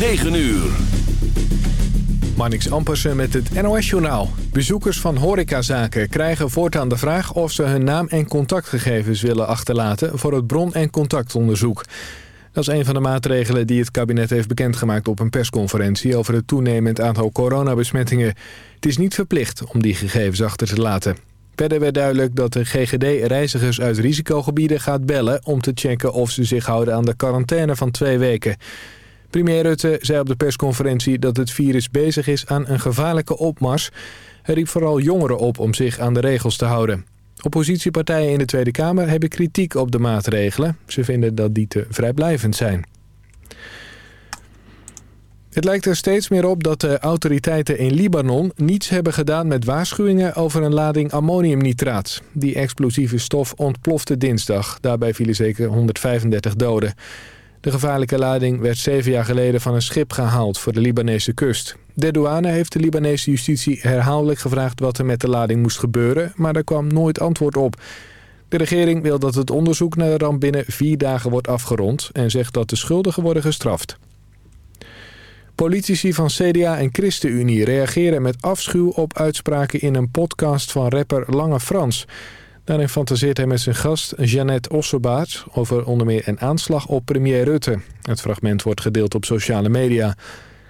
9 uur. Marnix Ampersen met het NOS-journaal. Bezoekers van horecazaken krijgen voortaan de vraag of ze hun naam en contactgegevens willen achterlaten voor het bron- en contactonderzoek. Dat is een van de maatregelen die het kabinet heeft bekendgemaakt op een persconferentie over het toenemend aantal coronabesmettingen. Het is niet verplicht om die gegevens achter te laten. Verder werd duidelijk dat de GGD reizigers uit risicogebieden gaat bellen om te checken of ze zich houden aan de quarantaine van twee weken. Premier Rutte zei op de persconferentie dat het virus bezig is aan een gevaarlijke opmars. Hij riep vooral jongeren op om zich aan de regels te houden. Oppositiepartijen in de Tweede Kamer hebben kritiek op de maatregelen. Ze vinden dat die te vrijblijvend zijn. Het lijkt er steeds meer op dat de autoriteiten in Libanon niets hebben gedaan met waarschuwingen over een lading ammoniumnitraat. Die explosieve stof ontplofte dinsdag. Daarbij vielen zeker 135 doden. De gevaarlijke lading werd zeven jaar geleden van een schip gehaald voor de Libanese kust. De douane heeft de Libanese justitie herhaaldelijk gevraagd wat er met de lading moest gebeuren, maar daar kwam nooit antwoord op. De regering wil dat het onderzoek naar de ramp binnen vier dagen wordt afgerond en zegt dat de schuldigen worden gestraft. Politici van CDA en ChristenUnie reageren met afschuw op uitspraken in een podcast van rapper Lange Frans. Daarin fantaseert hij met zijn gast Jeannette Ossebaard over onder meer een aanslag op premier Rutte. Het fragment wordt gedeeld op sociale media.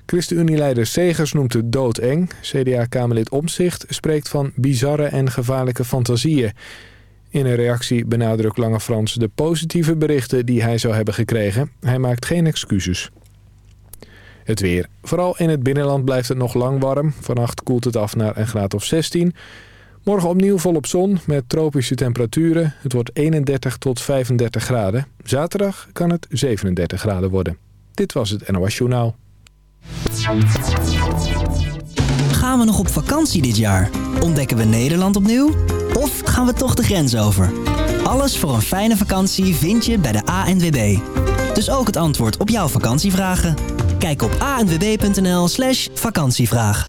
ChristenUnie-leider Segers noemt het doodeng. CDA-kamerlid Omzicht spreekt van bizarre en gevaarlijke fantasieën. In een reactie benadrukt Lange Frans de positieve berichten die hij zou hebben gekregen. Hij maakt geen excuses. Het weer. Vooral in het binnenland blijft het nog lang warm. Vannacht koelt het af naar een graad of 16. Morgen opnieuw volop zon met tropische temperaturen. Het wordt 31 tot 35 graden. Zaterdag kan het 37 graden worden. Dit was het NOS Journaal. Gaan we nog op vakantie dit jaar? Ontdekken we Nederland opnieuw? Of gaan we toch de grens over? Alles voor een fijne vakantie vind je bij de ANWB. Dus ook het antwoord op jouw vakantievragen. Kijk op anwb.nl slash vakantievraag.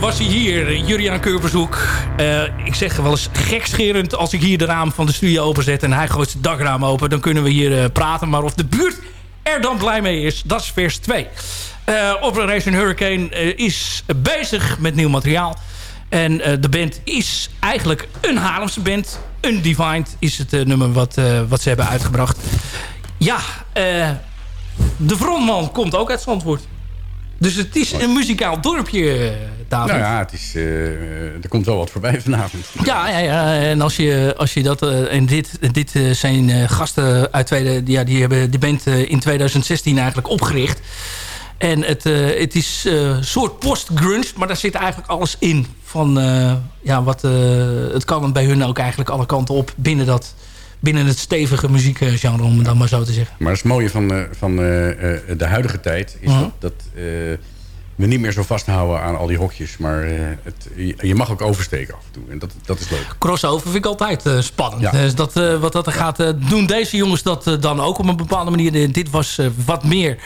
Was hij hier, Juriaan Keurbezoek. Uh, ik zeg wel eens gekscherend als ik hier de raam van de studio openzet... en hij gooit zijn dakraam open, dan kunnen we hier uh, praten. Maar of de buurt er dan blij mee is, dat is vers 2. Uh, Operation Hurricane is bezig met nieuw materiaal. En de band is eigenlijk een Haarlemse band. Undefined is het nummer wat, wat ze hebben uitgebracht. Ja, de frontman komt ook uit Zandvoort. Dus het is een muzikaal dorpje, David. Nou ja, het is, uh, er komt wel wat voorbij vanavond. Ja, ja, ja. en als je, als je dat... Uh, en dit, dit uh, zijn gasten uit tweede... Ja, die hebben de band in 2016 eigenlijk opgericht. En het, het is een soort post-grunge, maar daar zit eigenlijk alles in. Van, ja, wat, het kan bij hun ook eigenlijk alle kanten op binnen dat binnen het stevige muziekgenre, om het dan maar zo te zeggen. Maar het mooie van, uh, van uh, de huidige tijd is dat, dat we niet meer zo vasthouden aan al die hokjes. Maar het, je mag ook oversteken af en toe. En dat, dat is leuk. Crossover vind ik altijd spannend. Ja. Dus dat, wat dat gaat doen deze jongens dat dan ook op een bepaalde manier. Dit was wat meer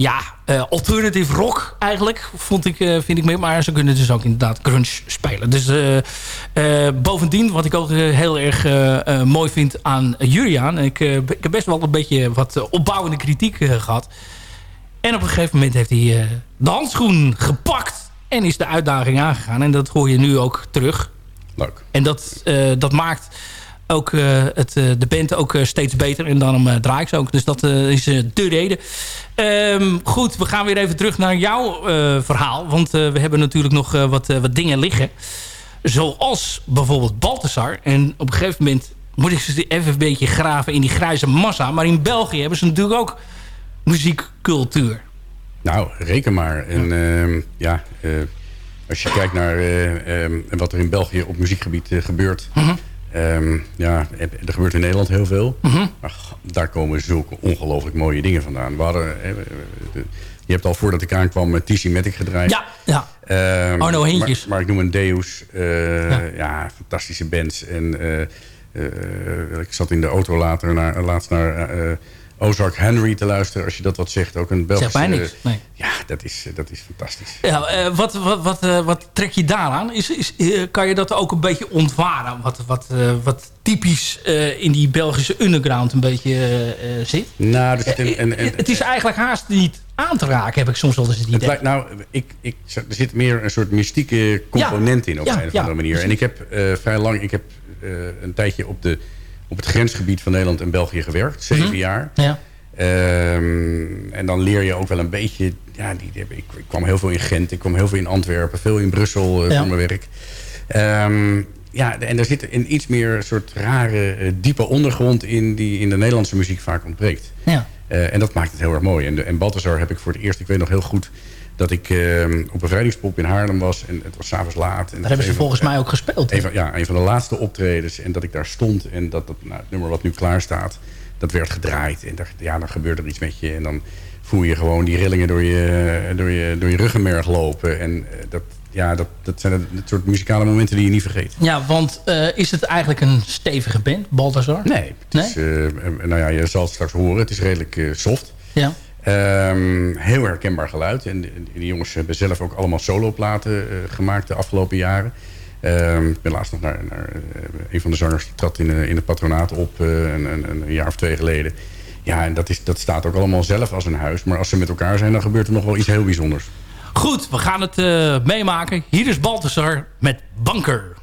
ja, uh, alternative rock eigenlijk, vond ik, uh, vind ik meer. Maar ze kunnen dus ook inderdaad grunge spelen. Dus uh, bovendien, wat ik ook heel erg mooi vind aan Julian... Ik, ik heb best wel een beetje wat opbouwende kritiek gehad. En op een gegeven moment heeft hij de handschoen gepakt... en is de uitdaging aangegaan. En dat hoor je nu ook terug. Leuk. En dat, dat maakt ook uh, het, uh, de band ook uh, steeds beter. En daarom draai ik ze ook. Dus dat is de reden. Um, goed, we gaan weer even terug naar jouw verhaal. Want we hebben natuurlijk nog wat, wat dingen liggen. Zoals bijvoorbeeld Balthasar. En op een gegeven moment moet ik ze even een beetje graven in die grijze massa. Maar in België hebben ze natuurlijk ook muziekcultuur. Nou, reken maar. En uh, ja, uh, als je kijkt naar uh, um, wat er in België op muziekgebied gebeurt... -huh. Mhm. Um, ja, er gebeurt in Nederland heel veel. Maar daar komen zulke ongelooflijk mooie dingen vandaan. We hadden, je hebt al voordat ik aankwam met TC Matic gedraaid. Ja, ja. Um, Arno Hintjes. Maar, maar, ik noem een Deus. Uh, ja. ja. fantastische bands. En uh, uh, ik zat in de auto later naar, laatst naar Ozark Henry te luisteren. Als je dat wat zegt. Ook een Belgische... Zeg mij niks. Nee. Ja, dat is, dat is fantastisch. Ja, uh, wat, wat, wat, uh, wat trek je daaraan? Is, is, kan je dat ook een beetje ontwaren? Wat, wat, wat typisch in die Belgische underground een beetje zit? Nou, het is eigenlijk haast niet aan te raken, heb ik soms wel eens het idee. Het lijkt, nou, ik, ik, er zit meer een soort mystieke component ja, in op ja, een of andere manier. En ik heb vrij lang... Ik heb een tijdje op de op het grensgebied van Nederland en België gewerkt. Zeven mm -hmm. jaar. Ja. Um, en dan leer je ook wel een beetje... Ja, die, ik, ik, kwam heel veel in Gent, ik kwam heel veel in Antwerpen... veel in Brussel uh, ja. voor mijn werk. Um, ja, en er zit een iets meer soort rare, uh, diepe ondergrond in... die in de Nederlandse muziek vaak ontbreekt. Ja. Uh, en dat maakt het heel erg mooi. En, en Balthazar heb ik voor het eerst, ik weet nog heel goed dat ik uh, op bevrijdingspop in Haarlem was. En het was s'avonds laat. En daar hebben ze volgens mij ook gespeeld. Een van, ja, een van de laatste optredens. En dat ik daar stond. En dat, dat nou, het nummer wat nu klaar staat, dat werd gedraaid. En daar, ja, dan gebeurt er iets met je. En dan voel je gewoon die rillingen door je, door je, door je ruggenmerg lopen. En uh, dat, ja, dat, dat zijn het, soort muzikale momenten die je niet vergeet. Ja, want uh, is het eigenlijk een stevige band, Balthazar? Nee. Het nee? Is, nou ja, je zal het straks horen. Het is redelijk soft. Ja. Um, heel herkenbaar geluid. En die, jongens hebben zelf ook allemaal soloplaten uh, gemaakt de afgelopen jaren. Um, ik ben laatst nog naar, uh, een van de zangers die trad in, in het patronaat op een, een, een, jaar of twee geleden. Ja, en dat, is, dat staat ook allemaal zelf als een huis. Maar als ze met elkaar zijn, dan gebeurt er nog wel iets heel bijzonders. Goed, we gaan het meemaken. Hier is Balthasar met Banker.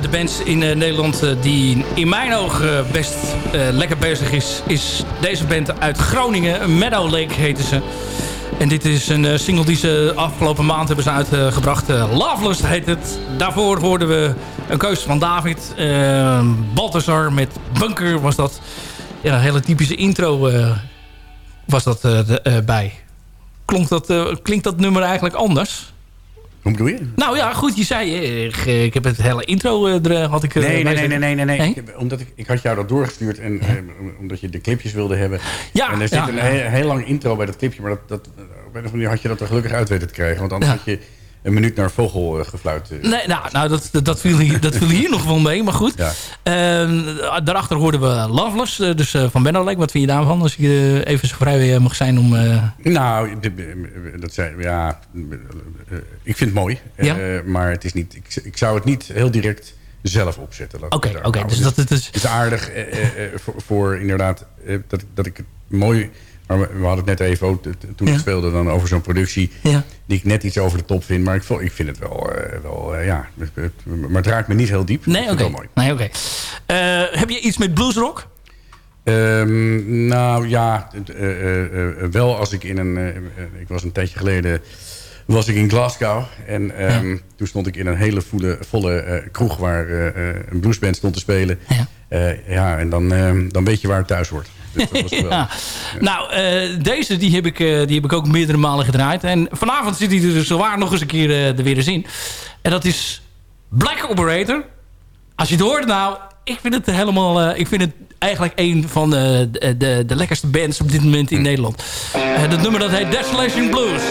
De, de bands in Nederland die in mijn ogen best lekker bezig is... is deze band uit Groningen. Meadow Lake heten ze. En dit is een single die ze afgelopen maand hebben ze uitgebracht. Loveless heet het. Daarvoor hoorden we een keuze van David. Balthazar met Bunker was dat. Ja, een hele typische intro was dat bij. Klonk dat, klinkt dat nummer eigenlijk anders? Hoe bedoel je? Nou ja, goed, je zei, ik, ik heb het hele intro er, had ik... Nee, nee, nee, nee, nee, nee, nee. Ik, omdat ik, ik had jou dat doorgestuurd en omdat je de clipjes wilde hebben. Ja, en er zit een heel, heel, lang intro bij dat clipje, maar dat, dat, op een of andere manier had je dat er gelukkig uit weten te krijgen. Want anders had je een minuut naar vogel gefluit. Uh. Nee, nou, nou dat, dat, viel hier, dat viel hier nog wel mee, maar goed. Ja. Uh, daarachter hoorden we Loveless, uh, dus van Benno Lake. Wat vind je daarvan, als ik even zo vrij mag zijn om... Nou, dat zei, ja, ik vind het mooi. Ja? maar het is niet, ik, ik zou het niet heel direct zelf opzetten. Oké, oké. dus dat het is... Is aardig voor, voor, inderdaad dat, dat ik het mooi maar we, hadden het net even ook, toen ja. speelde dan over zo'n productie... Ja. die ik net iets over de top vind. Maar ik, ik vind het wel, uh, wel uh, ja... Maar het raakt me niet heel diep. Nee, oké. Okay. Nee, oké. Okay. Uh, heb je iets met bluesrock? Um, nou ja, wel als ik in een... ik was een tijdje geleden... was ik in Glasgow. En um, ja. toen stond ik in een hele volle, volle kroeg... waar een bluesband stond te spelen. Ja, ja en dan, dan weet je waar het thuis wordt. ja. Nou, uh, deze die heb, ik, uh, die heb ik ook meerdere malen gedraaid. En vanavond zit hij er zowaar nog eens een keer uh, er weer eens in. En dat is Black Operator. Als je het hoort, nou, ik vind het helemaal... ik vind het eigenlijk een van de, de, de lekkerste bands op dit moment in hm. Nederland. dat nummer dat heet Desolation Blues.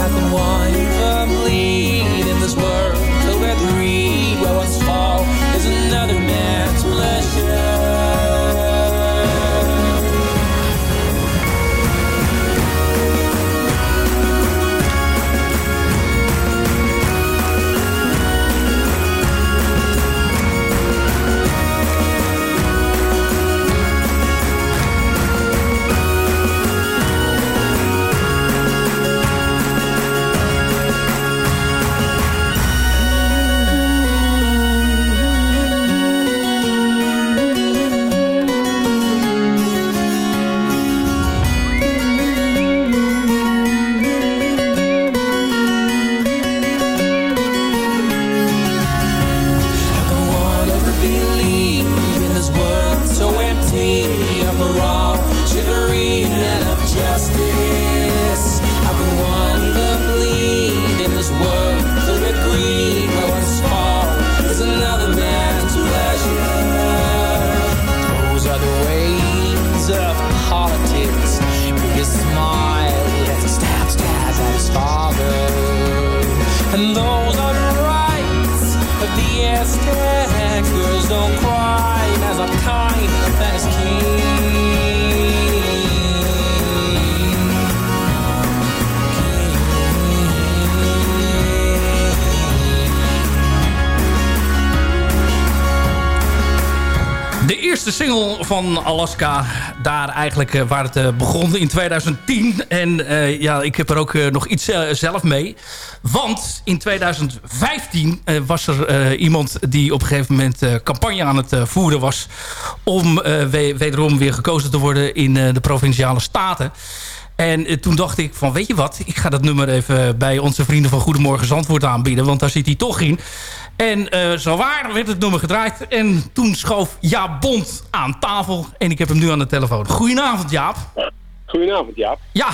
I black and white family. Alaska, daar eigenlijk eh, waar het eh, begon in 2010. En eh, ja, ik heb er ook nog iets zelf mee. Want in 2015 eh, was er iemand die op een gegeven moment campagne aan het voeren was... om we- wederom weer gekozen te worden in de Provinciale Staten. En eh, toen dacht ik van, weet je wat, ik ga dat nummer even bij onze vrienden van Goedemorgen Zandvoort aanbieden. Want daar zit hij toch in. En eh zo waar werd het nummer gedraaid. En toen schoof Jaap Bond aan tafel. En ik heb hem nu aan de telefoon. Goedenavond Jaap. Goedenavond, Jaap. Ja,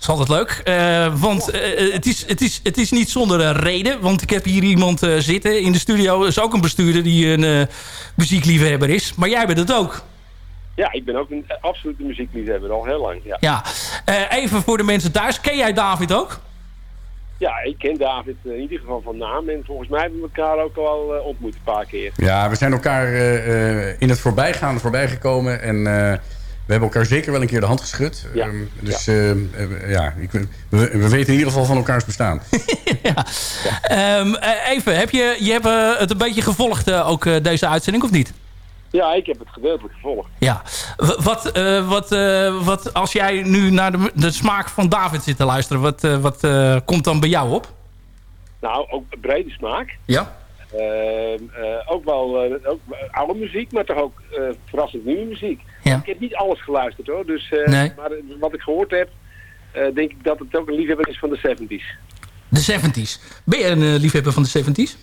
is altijd leuk. Eh, want het, is, het, is, het is niet zonder reden. Want ik heb hier iemand zitten in de studio. is ook een bestuurder die een muziekliefhebber is. Maar jij bent het ook. Ja, ik ben ook een absolute muziekliefhebber, al heel lang. Ja, Ja. Eh, even voor de mensen thuis. Ken jij David ook? ja ik ken David eh, in ieder geval van naam. En volgens mij hebben we elkaar ook al eh, ontmoet een paar keer. Ja, we zijn elkaar eh, eh, in het voorbijgaan voorbijgekomen. En eh, we hebben elkaar zeker wel een keer de hand geschud. Ja. Ehm, dus eh, ja, ik, we, we weten in ieder geval van elkaars bestaan. Ehm, eh, even, heb je, je hebt het een beetje gevolgd ook eh, deze uitzending of niet? Ja, ik heb het gedeeltelijk gevolgd. Ja. Wat, eh, wat, eh, wat, als jij nu naar de, de smaak van David zit te luisteren, wat, eh, wat komt dan bij jou op? Nou, ook brede smaak. Ja. Ehm, eh, ook wel ook oude muziek, maar toch ook verrassend nieuwe muziek. Ja. Ik heb niet alles geluisterd hoor, dus, Nee. maar wat ik gehoord heb, denk ik dat het ook een liefhebber is van de 70s. De 70s. Ben je een liefhebber van de 70s?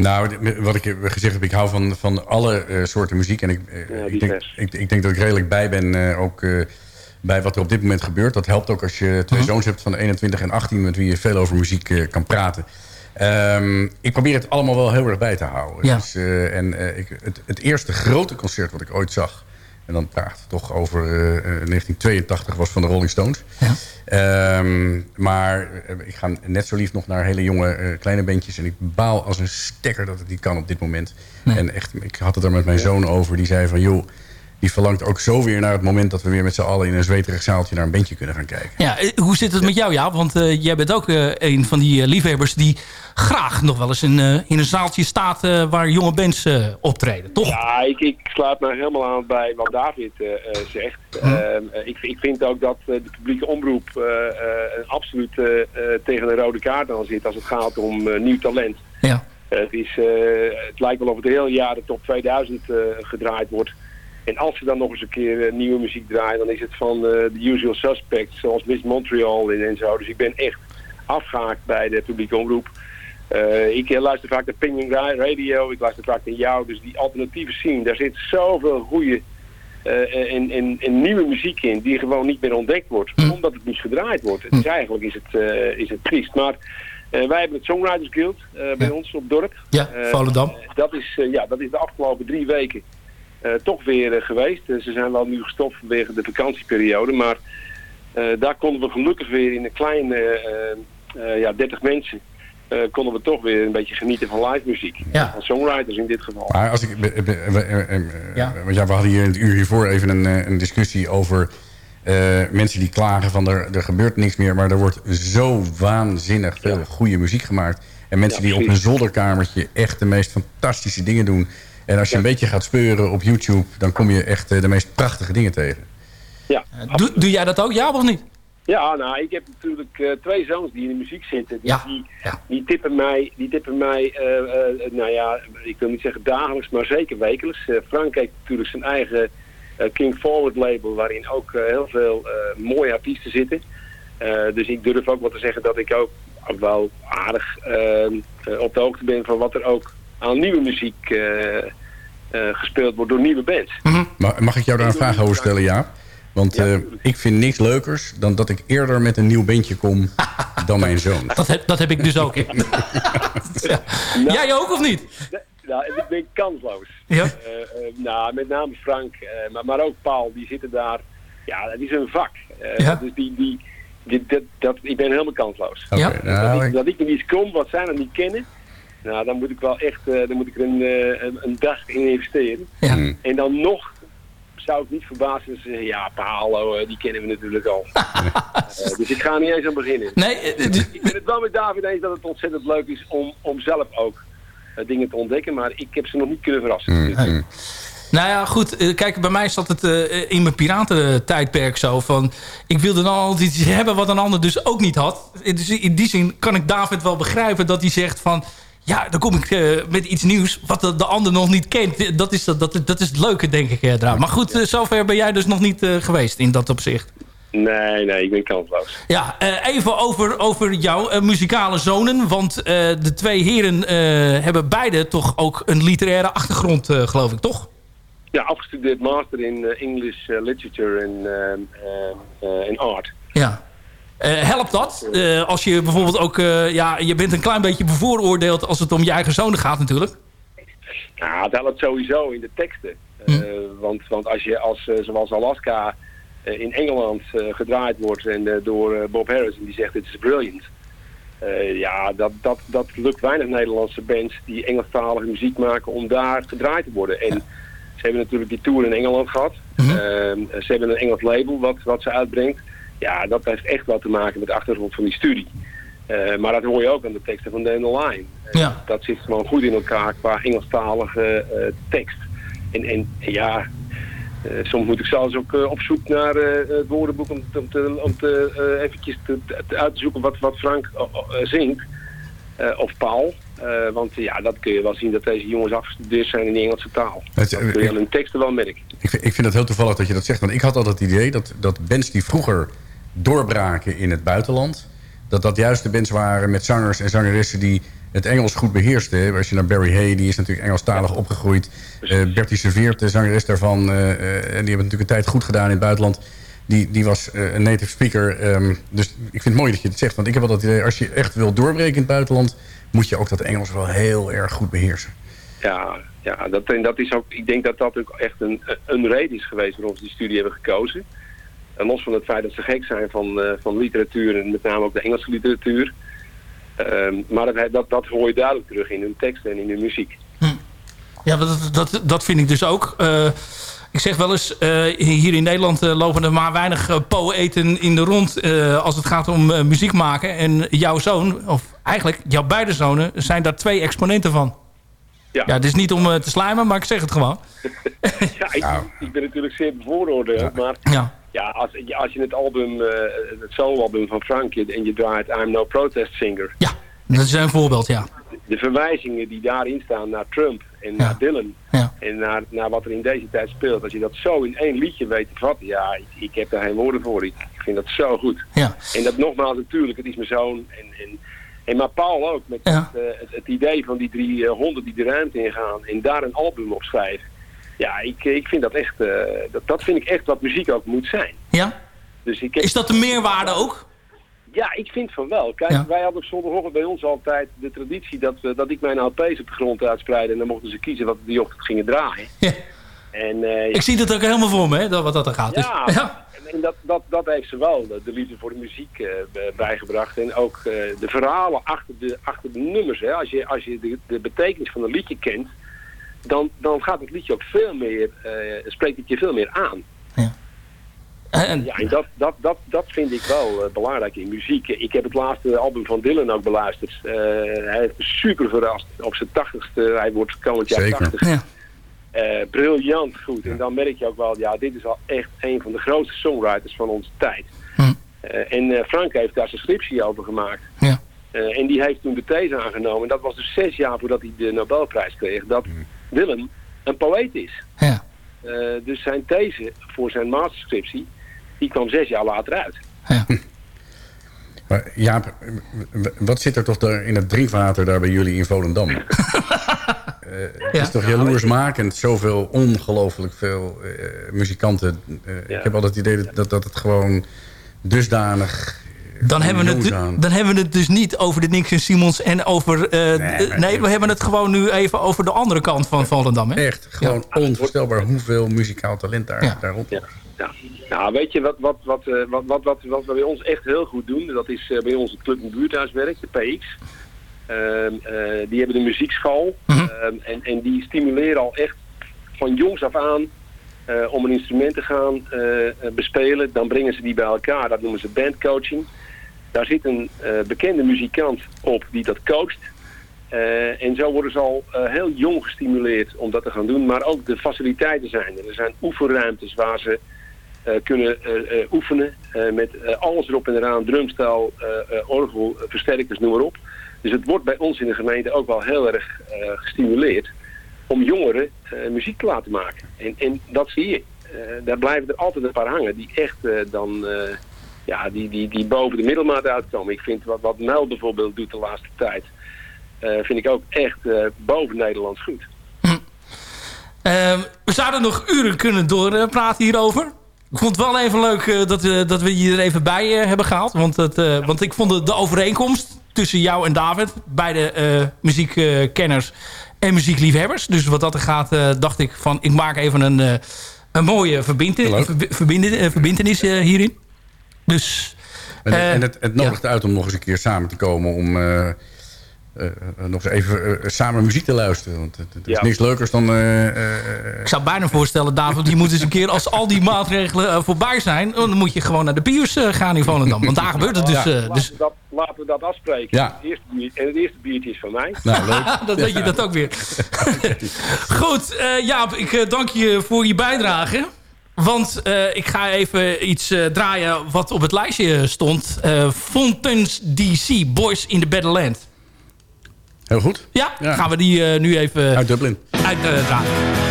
Nou, wat ik gezegd heb, ik hou van, van alle eh, soorten muziek. En ik, eh, Ja, ik, denk, ik, ik denk dat ik redelijk bij ben eh, ook eh, bij wat er op dit moment gebeurt. Dat helpt ook als je twee zoons hebt van 21 en 18... met wie je veel over muziek eh, kan praten. Ehm, ik probeer het allemaal wel heel erg bij te houden. Ja. Dus, eh, en eh, ik, het, het eerste grote concert wat ik ooit zag... en dan praat het toch over eh, eh, 1982 was van de Rolling Stones... Ja. Ehm, maar eh, ik ga net zo lief nog naar hele jonge eh, kleine bandjes. En ik baal als een stekker dat het niet kan op dit moment. Nee. En echt, ik had het er met mijn zoon over. Die zei van, joh, die verlangt ook zo weer naar het moment... dat we weer met z'n allen in een zweterig zaaltje naar een bandje kunnen gaan kijken. Ja, hoe zit het met jou, ja? Want jij bent ook een van die liefhebbers die graag nog wel eens in, in een zaaltje staat... waar jonge bands optreden, toch? Ja, ik, ik sluit me helemaal aan bij wat David zegt. Hm. ik, ik vind ook dat de publieke omroep absoluut tegen een rode kaart aan zit... als het gaat om nieuw talent. Ja. het, is, het lijkt wel of het heel jaar de top 2000 gedraaid wordt... En als ze dan nog eens een keer nieuwe muziek draaien, dan is het van de usual suspects, zoals Miss Montreal en, en zo. Dus ik ben echt afgehaakt bij de publieke omroep. ik luister vaak naar Pinging Radio, ik luister vaak naar jou. Dus die alternatieve scene, daar zit zoveel goede uh, en, en, en, nieuwe muziek in die gewoon niet meer ontdekt wordt. Omdat het niet gedraaid wordt. Dus eigenlijk is het, is het triest. Maar wij hebben het Songwriters Guild bij ons op dorp. Ja, Volendam. dat, is, ja, dat is de afgelopen drie weken uh, toch weer uh, geweest. Uh, ze zijn wel nu gestopt vanwege de vakantieperiode. Maar daar konden we gelukkig weer in een kleine ja, 30 mensen... konden we toch weer een beetje genieten van live muziek. Ja. Van songwriters in dit geval. Maar als ik, ja. Want ja, we hadden hier in het uur hiervoor even een, een discussie over... mensen die klagen van er, er gebeurt niks meer... maar er wordt zo waanzinnig veel ja. goede muziek gemaakt. En mensen die op hun zolderkamertje echt de meest fantastische dingen doen... En als je een beetje gaat speuren op YouTube... dan kom je echt de meest prachtige dingen tegen. Ja, doe, doe jij dat ook, ja of niet? Ja, nou, ik heb natuurlijk uh, twee zoons die in de muziek zitten. Die, ja, die, ja. die tippen mij, die tippen mij uh, uh, nou ja, ik wil niet zeggen dagelijks, maar zeker wekelijks. Frank heeft natuurlijk zijn eigen King Forward label, waarin ook heel veel mooie artiesten zitten. dus ik durf ook wel te zeggen dat ik ook, ook wel aardig op de hoogte ben van wat er ook aan nieuwe muziek gespeeld wordt door nieuwe bands. Mm -hmm. Mag ik jou daar een vraag over stellen, Jaap? Want ja, uh, ik vind niks leukers dan dat ik eerder met een nieuw bandje kom dan mijn zoon. Dat heb, dat heb ik dus ook. ja. nou, Jij ook of niet? Nou, ik ben kansloos. Ja? Uh, uh, nou, met name Frank, maar, maar ook Paul, die zitten daar. Ja, dat is een vak. ja? Dus die, die, die, dat, dat, ik ben helemaal kansloos. Okay, ja? nou, dat, ik, dat ik nog iets kom wat zij nog niet kennen. Nou, dan moet ik wel echt dan moet ik er een, een, een dag in investeren. Ja. Mm. En dan nog zou ik niet verbazen als ze zeggen, ja, Paolo, die kennen we natuurlijk al. uh, dus ik ga niet eens aan beginnen. Nee, uh, ik ben het wel met David eens dat het ontzettend leuk is om, om zelf ook uh, dingen te ontdekken, maar ik heb ze nog niet kunnen verrassen. Mm. Nee. Nou ja, goed. Kijk, bij mij zat het uh, in mijn piratentijdperk zo van... Ik wilde dan altijd iets hebben wat een ander dus ook niet had. Dus in die zin kan ik David wel begrijpen dat hij zegt van... Ja, dan kom ik uh, met iets nieuws wat de, de, ander nog niet kent. Dat is, dat, dat, dat is het leuke, denk ik, eraan. Maar goed, uh, zover ben jij dus nog niet uh, geweest in dat opzicht. Nee, nee, ik ben kansloos. Ja, even over, over jouw muzikale zonen. Want de twee heren hebben beide toch ook een literaire achtergrond, geloof ik, toch? Ja, afgestudeerd master in English Literature en Art. Ja. Uh, helpt dat? Uh, als je bijvoorbeeld ook... Uh, ja, je bent een klein beetje bevooroordeeld als het om je eigen zonen gaat natuurlijk. Ja, het helpt sowieso in de teksten. Hm. want, want als je als, zoals Alaska in Engeland gedraaid wordt en, door Bob Harris en die zegt dit is brilliant. ja, dat, dat, dat lukt weinig Nederlandse bands die Engelstalige muziek maken om daar gedraaid te worden. En ze hebben natuurlijk die tour in Engeland gehad. Mhm. -hmm. ze hebben een Engels label wat, wat ze uitbrengt. Ja, dat heeft echt wat te maken met de achtergrond van die studie. Uh, maar dat hoor je ook aan de teksten van Dan Line. Uh, ja. Dat zit gewoon goed in elkaar qua Engelstalige uh, tekst. En, en ja, soms moet ik zelfs ook op zoek naar het woordenboek om, om, te, om te, eventjes te, te uit te zoeken wat, wat Frank zingt. of Paul. want ja, dat kun je wel zien dat deze jongens afgestudeerd zijn in de Engelse taal. Het, dat kun je aan hun teksten wel merken. Ik, ik vind het heel toevallig dat je dat zegt. Want ik had altijd het idee dat, dat bands die vroeger doorbraken in het buitenland... dat dat juist de bands waren met zangers en zangeressen die het Engels goed beheersten. Als je naar Barry Hay, die is natuurlijk Engelstalig opgegroeid. Uh, Bertie Serveert, de zangeres daarvan, uh, uh, die hebben natuurlijk een tijd goed gedaan in het buitenland. Die, die was een native speaker. Um, dus ik vind het mooi dat je het zegt. Want ik heb wel dat idee, als je echt wil doorbreken in het buitenland... moet je ook dat Engels wel heel erg goed beheersen. Ja, ja dat, en dat is ook, ik denk dat dat ook echt een, een reden is geweest waarom ze die studie hebben gekozen. En los van het feit dat ze gek zijn van, uh, van literatuur en met name ook de Engelse literatuur. Um, maar dat, dat, dat hoor je duidelijk terug in hun teksten en in hun muziek. Hm. Ja, dat, dat, dat vind ik dus ook. Uh, Ik zeg wel eens, hier in Nederland lopen er maar weinig poëten in de rond... als het gaat om muziek maken. En jouw zoon, of eigenlijk jouw beide zonen... zijn daar twee exponenten van. Ja. ja, het is niet om te slijmen, maar ik zeg het gewoon. ja, ik, ik, ben natuurlijk zeer bevooroordeeld, maar... Ja. Ja, als, als je het album, het solo-album van Frank en je draait I'm No Protest Singer... Ja, dat is een voorbeeld, ja de verwijzingen die daarin staan naar Trump en naar Dylan ja. en naar, naar wat er in deze tijd speelt. Als je dat zo in één liedje weet te vatten, ja, ik, ik heb daar geen woorden voor. Ik, ik vind dat zo goed. Ja. En dat nogmaals natuurlijk, het is mijn zoon en, en, en maar Paul ook met het, uh, het, idee van die drie uh, honden die de ruimte ingaan en daar een album op schrijven. Ja, ik, ik vind dat echt, uh, dat, dat vind ik echt wat muziek ook moet zijn. Ja? Dus ik Is dat de meerwaarde ook? Ja, ik vind van wel. Kijk, wij hadden op zondagochtend bij ons altijd de traditie dat, we, dat ik mijn LP's op de grond uitspreide. En dan mochten ze kiezen wat die ochtend gingen draaien. Ja. En, uh, ik zie dat ook helemaal voor me, hè, dat, wat dat er gaat. Ja, dus, ja. en dat, dat, dat heeft ze wel, de, liefde voor de muziek uh, bijgebracht. En ook uh, de verhalen achter de, achter de nummers. Hè. Als je, als je de, de betekenis van een liedje kent, dan, dan gaat het liedje ook veel meer, spreekt het je veel meer aan. Ja. En, ja, en dat, dat, dat, dat vind ik wel uh, belangrijk in muziek. Ik heb het laatste album van Dylan ook beluisterd. Uh, hij heeft super verrast. Op zijn tachtigste, hij wordt komend jaar. 80. Ja. Uh, briljant goed. En dan merk je ook wel, ja, dit is al echt een van de grootste songwriters van onze tijd. Hm. en Frank heeft daar zijn scriptie over gemaakt. Ja. en die heeft toen de these aangenomen. En dat was dus zes jaar voordat hij de Nobelprijs kreeg. Dat hm. Dylan een poëet is. Ja. dus zijn these voor zijn masterscriptie die kwam zes jaar later uit. Ja. Maar Jaap, wat zit er toch daar in het drinkwater daar bij jullie in Volendam? uh, het is toch jaloersmakend, zoveel ongelooflijk veel uh, muzikanten. Uh, Ik heb altijd het idee dat, dat het gewoon dusdanig... Dan hebben, we het, dan hebben we het dus niet over de Nix en Simons en over... nee, nee, we hebben het gewoon nu even over de andere kant van Volendam. Hè? Echt, gewoon onvoorstelbaar hoeveel muzikaal talent daar, ja. daar rond ja. Nou, weet je wat, wat, wat, uh, wat, wat, wat, wat we bij ons echt heel goed doen? Dat is uh, bij ons het Club en Buurthuiswerk, de PX. Uh, die hebben de muziekschool. Mm -hmm. en, en die stimuleren al echt van jongs af aan om een instrument te gaan bespelen. Dan brengen ze die bij elkaar. Dat noemen ze bandcoaching. Daar zit een bekende muzikant op die dat coacht. en zo worden ze al heel jong gestimuleerd om dat te gaan doen. Maar ook de faciliteiten zijn er. Er zijn oefenruimtes waar ze kunnen oefenen met alles erop en eraan, drumstel, orgel, versterkers, noem maar op. Dus het wordt bij ons in de gemeente ook wel heel erg gestimuleerd om jongeren muziek te laten maken. En, en dat zie je. daar blijven er altijd een paar hangen die echt dan ja, die, die, die boven de middelmaat uitkomen. Ik vind wat, wat Mel bijvoorbeeld doet de laatste tijd, vind ik ook echt boven Nederlands goed. Hm. we zouden nog uren kunnen doorpraten hierover. Ik vond het wel even leuk uh, dat, uh, dat we je er even bij uh, hebben gehaald. Want, het, want ik vond de, de, overeenkomst tussen jou en David... beide muziekkenners en muziekliefhebbers. Dus wat dat er gaat, dacht ik van... ik maak even een, een mooie verbindenis hierin. Dus... En, en het, het nodigt uit om nog eens een keer samen te komen... om uh, nog eens even uh, samen muziek te luisteren. Want het, het is ja. niks leukers dan... ik zou bijna voorstellen, David, je moet eens een keer... als al die maatregelen voorbij zijn... dan moet je gewoon naar de bios gaan in Volendam. Want daar gebeurt het dus... Ja. Laten, dus... We dat, laten we dat afspreken. Ja. Het eerste bier, en het eerste biertje is van mij. Nou, leuk. dat weet je dat ook weer. Goed, Jaap, ik dank je voor je bijdrage. Want uh, ik ga even iets uh, draaien wat op het lijstje stond. Uh, Fountains DC, Boys in the Better Land. Heel goed. Ja, ja. gaan we die nu even... Uit Dublin. Uitdragen.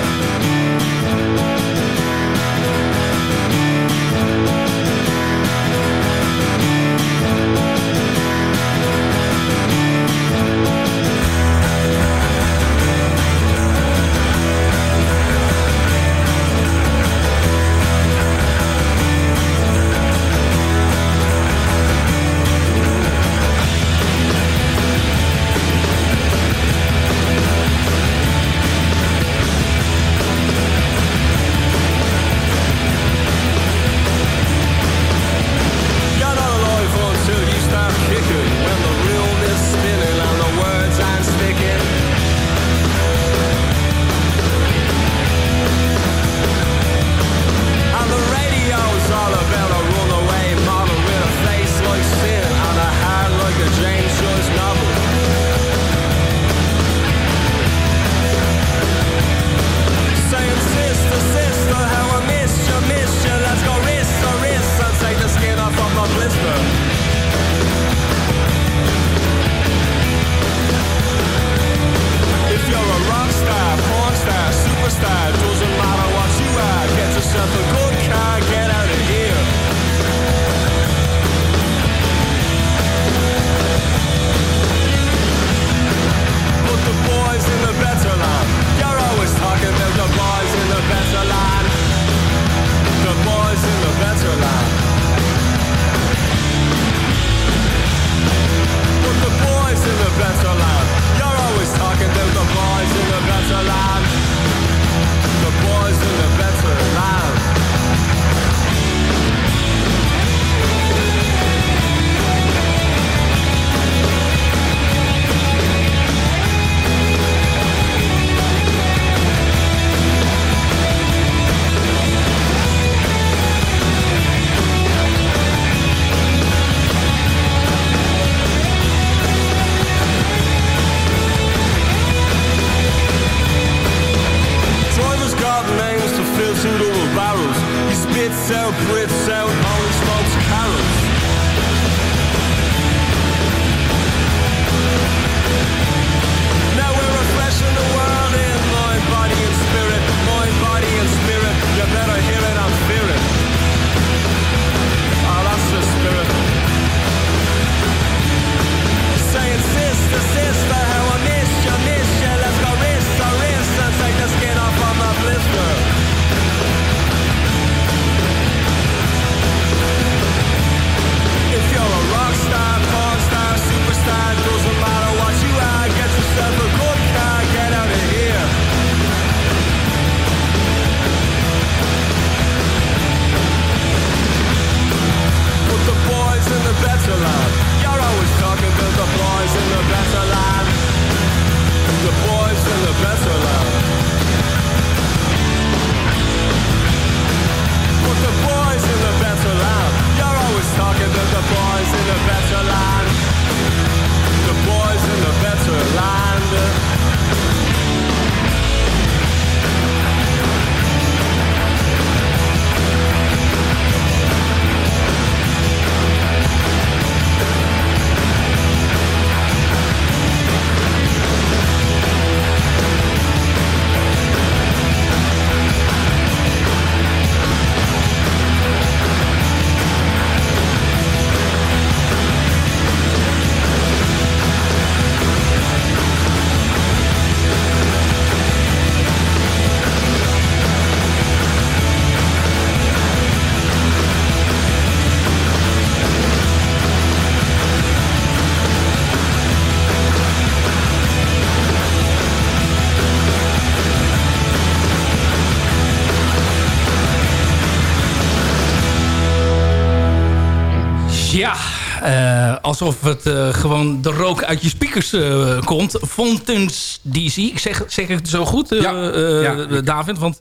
Alsof het gewoon de rook uit je speakers komt. Fountains DC. Ik zeg, zeg het zo goed, ja. David? Want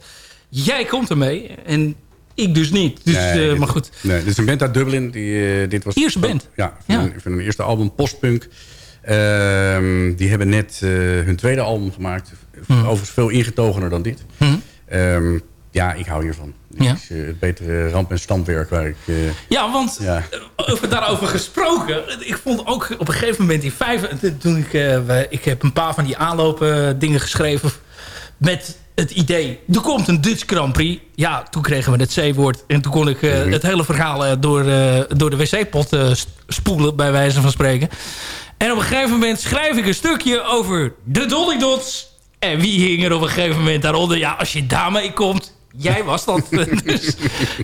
jij komt ermee. En ik dus niet. Dus, nee, maar goed. Nee, dit is een band uit Dublin. Die, dit was Eerste band? Ja, van, ja. Hun, eerste album, Postpunk. Ehm, die hebben net hun tweede album gemaakt. Hmm. Overigens veel ingetogener dan dit. Hmm. Ehm, ja, ik hou hiervan. Ja. is uh, het betere ramp- en standwerk waar ik... Uh, ja, want ja. Over, daarover gesproken... Ik vond ook op een gegeven moment die vijf... Toen ik, uh, ik heb een paar van die aanlopen dingen geschreven... met het idee, er komt een Dutch Grand Prix. Ja, toen kregen we het C-woord. En toen kon ik -hmm. het hele verhaal door, door de wc-pot spoelen... bij wijze van spreken. En op een gegeven moment schrijf ik een stukje over de Dolly Dots... En wie hing er op een gegeven moment daaronder? Ja, als je daarmee komt, jij was dat. dus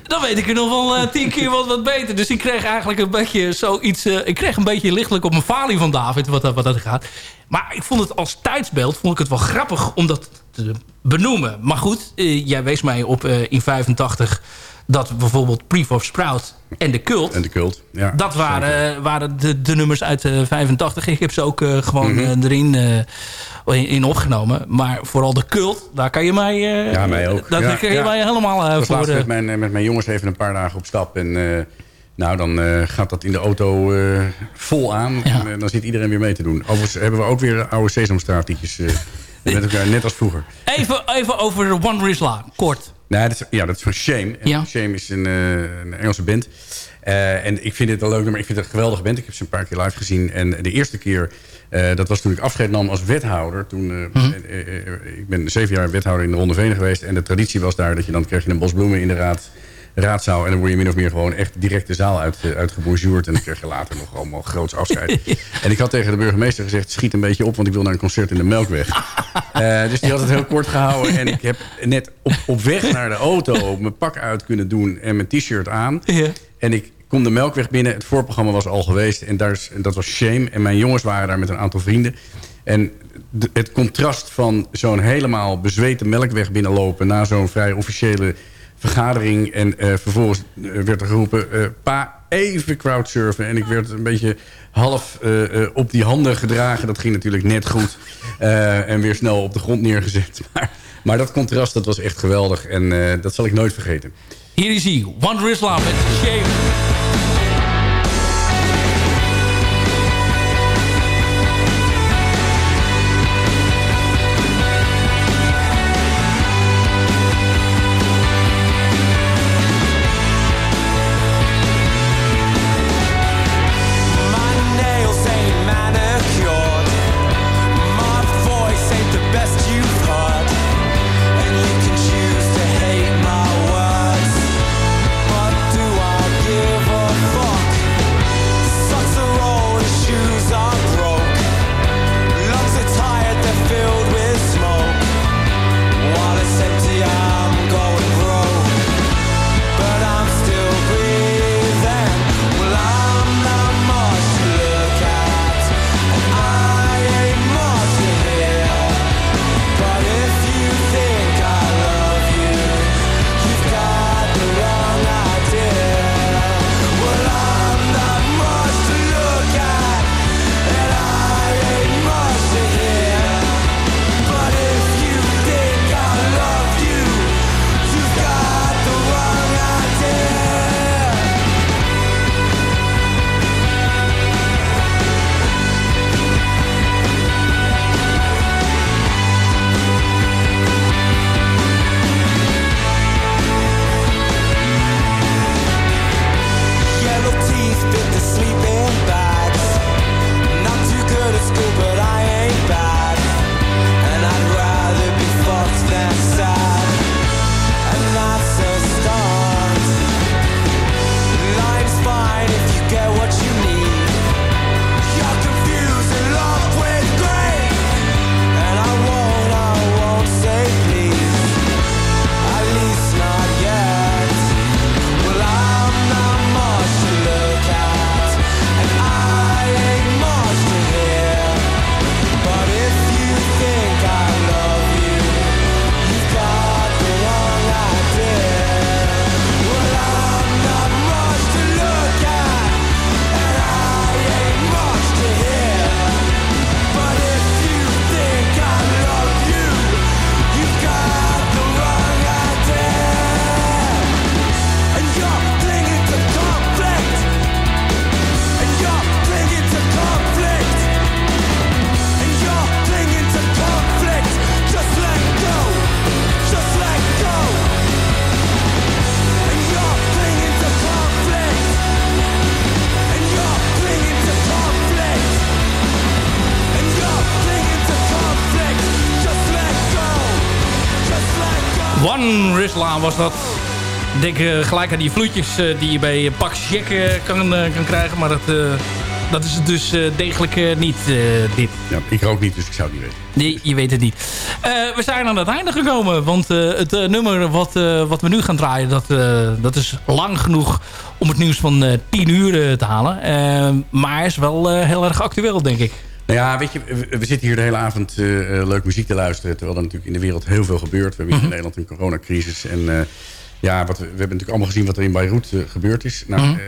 dan weet ik er nog wel uh, tien keer wat, wat beter. Dus ik kreeg eigenlijk een beetje zoiets... Uh, ik kreeg een beetje lichtelijk op mijn falie van David, wat, wat dat gaat. Maar ik vond het als tijdsbeeld vond ik het wel grappig om dat te benoemen. Maar goed, uh, jij wees mij op in 85 dat bijvoorbeeld Brief of Sprout en de Cult... En de Cult, ja. Dat waren, waren de, de nummers uit 85. Ik heb ze ook gewoon mm -hmm. erin in opgenomen. Maar vooral de cult, daar kan je mij, uh, ja, mij ook. Daar ja, kan je mij helemaal uh, voor... met, mijn, met mijn jongens even een paar dagen op stap. En nou, dan gaat dat in de auto vol aan. En dan zit iedereen weer mee te doen. Overigens hebben we ook weer oude Sesamstraatliedjes met elkaar, net als vroeger. Even, even over One Rizla, kort. Nee, dat is, ja, dat is van Shame. Shame is een, een Engelse band. En ik vind het een leuk nummer. Ik vind het een geweldige band. Ik heb ze een paar keer live gezien. En de eerste keer dat was toen ik afscheid nam als wethouder. Toen, uh, mm -hmm. ik ben zeven jaar wethouder in de Ronde Venen geweest. En de traditie was daar dat je dan kreeg je een bos bloemen in de raad, raadzaal. En dan word je min of meer gewoon echt direct de zaal uit, uitgebonjourd. En dan kreeg je later nog allemaal groots afscheid. en ik had tegen de burgemeester gezegd, schiet een beetje op. Want ik wil naar een concert in de Melkweg. dus die had het heel kort gehouden. En ik heb net op, op weg naar de auto mijn pak uit kunnen doen. En mijn t-shirt aan. En ik kom de Melkweg binnen. Het voorprogramma was al geweest. En, dat was Shame. En mijn jongens waren daar met een aantal vrienden. En het contrast van zo'n helemaal bezweten Melkweg binnenlopen... na zo'n vrij officiële vergadering. En uh, vervolgens werd er geroepen... Uh, pa, even crowdsurfen. En ik werd een beetje half op die handen gedragen. Dat ging natuurlijk net goed. en weer snel op de grond neergezet. Maar, dat contrast dat was echt geweldig. En dat zal ik nooit vergeten. Hier is hij, Wonder Islam met Shame. One Risla was dat. Ik denk uh, gelijk aan die vloedjes uh, die je bij Pax Jack uh, kan, kan krijgen. Maar dat, dat is het dus degelijk niet, dit. Ja, ik rook niet, dus ik zou het niet weten. Nee, je weet het niet. we zijn aan het einde gekomen. Want het nummer wat, wat we nu gaan draaien... Dat, dat is lang genoeg om het nieuws van 10 uur te halen. maar is wel heel erg actueel, denk ik. Nou ja, weet je, we zitten hier de hele avond uh, leuk muziek te luisteren... terwijl er natuurlijk in de wereld heel veel gebeurt. We hebben hier in mhm. Nederland een coronacrisis. En uh, ja, wat we, we, hebben natuurlijk allemaal gezien wat er in Beirut uh, gebeurd is. Nou, mm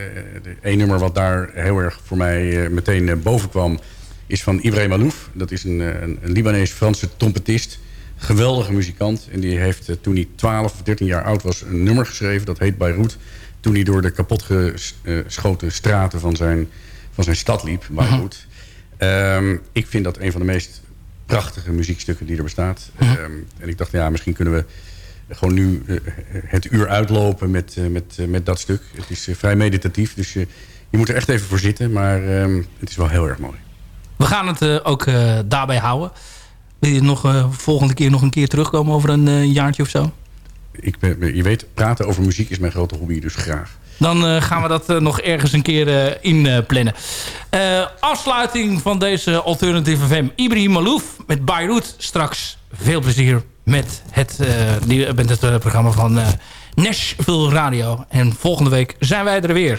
één nummer wat daar heel erg voor mij meteen boven kwam... is van Ibrahim Malouf. Dat is een, een, een Libanees-Franse trompetist. Geweldige muzikant. En die heeft toen hij 12 of 13 jaar oud was een nummer geschreven. Dat heet Beirut. Toen hij door de kapotgeschoten straten van zijn, van zijn stad liep, Beirut... Um, ik vind dat een van de meest prachtige muziekstukken die er bestaat. Um, en ik dacht, ja, misschien kunnen we gewoon nu uh, het uur uitlopen met, uh, met, uh, met dat stuk. Het is vrij meditatief, dus je moet er echt even voor zitten. Maar um, het is wel heel erg mooi. We gaan het ook daarbij houden. Wil je nog volgende keer nog een keer terugkomen over een jaartje of zo? Ik ben, je weet, praten over muziek is mijn grote hobby, dus graag. Dan eh, gaan we dat eh, nog ergens een keer uh, inplannen. afsluiting van deze Alternative FM. Ibrahim Malouf met Beirut. Straks veel plezier met het, die, met het programma van Nashville Radio. En volgende week zijn wij er weer.